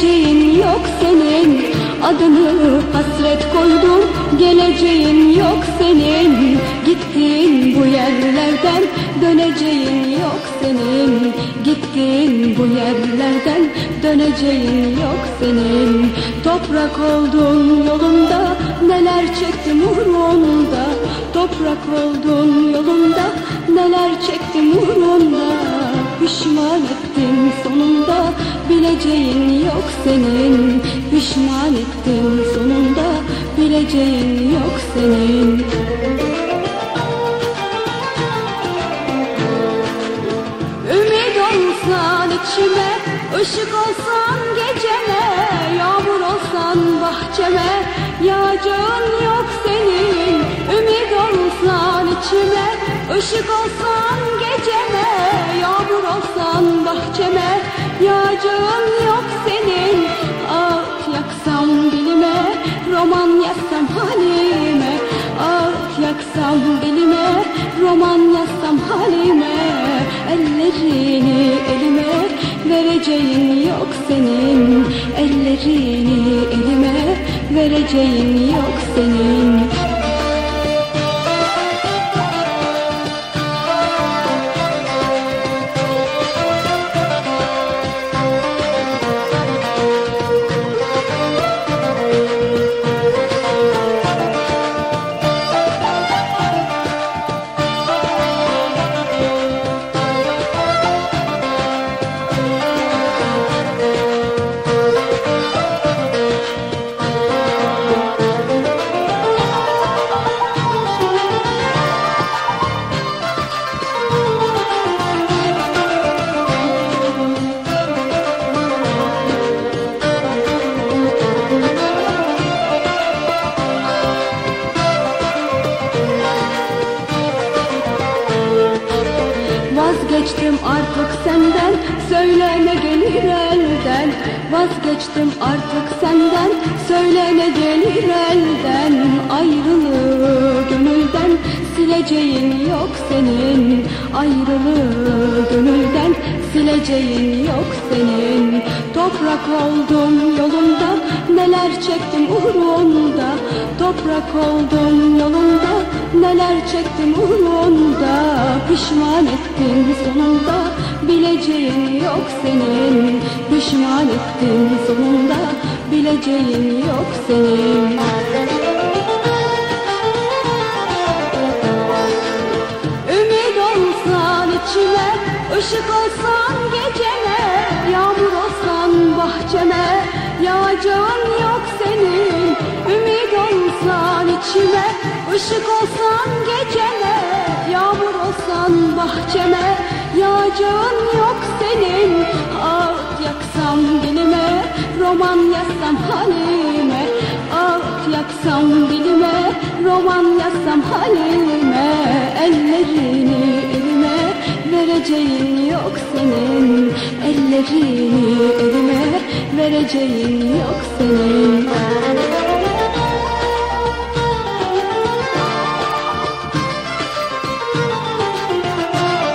geleceğin yok senin. Adını hasret koydum geleceğin yok senin. Gittin bu yerlerden döneceğin yok senin. Gittin bu yerlerden döneceğin yok senin. Toprak oldun yolunda neler çektim uğrunda. Toprak oldun yolunda neler çektim uğrunda. Pişman ettim sonunda bileceğin yok senin. Pişman ettim sonunda. Bileceğin yok senin. Ümit olsan içime, ışık olsan geceme Yağmur olsan bahçeme, yağacağın yok senin. Ümit olsan içime, ışık olsan geceme Yağmur olsan yok senin. Ellerini elime vereceğin yok senin Vazgeçtim artık senden Söyle ne gelir elden. Vazgeçtim artık senden Söyle ne gelir elden. Ayrılığı gönülden Sileceğin yok senin. Ayrılığı gönülden Sileceğin yok senin. Toprak oldum yolunda Neler çektim uğrunda Toprak oldum yolunda. Neler çektim uğrunda Pişman ettin sonunda. Bileceğin yok senin Pişman ettin sonunda. Bileceğin yok senin içime ışık olsan geceme Yağmur olsan bahçeme Yağacağın yok senin Ah yaksam dilime Roman yazsam halime Ah yaksam dilime Roman yazsam halime Ellerini elime Vereceğin yok senin Ellerini elime Vereceğin yok senin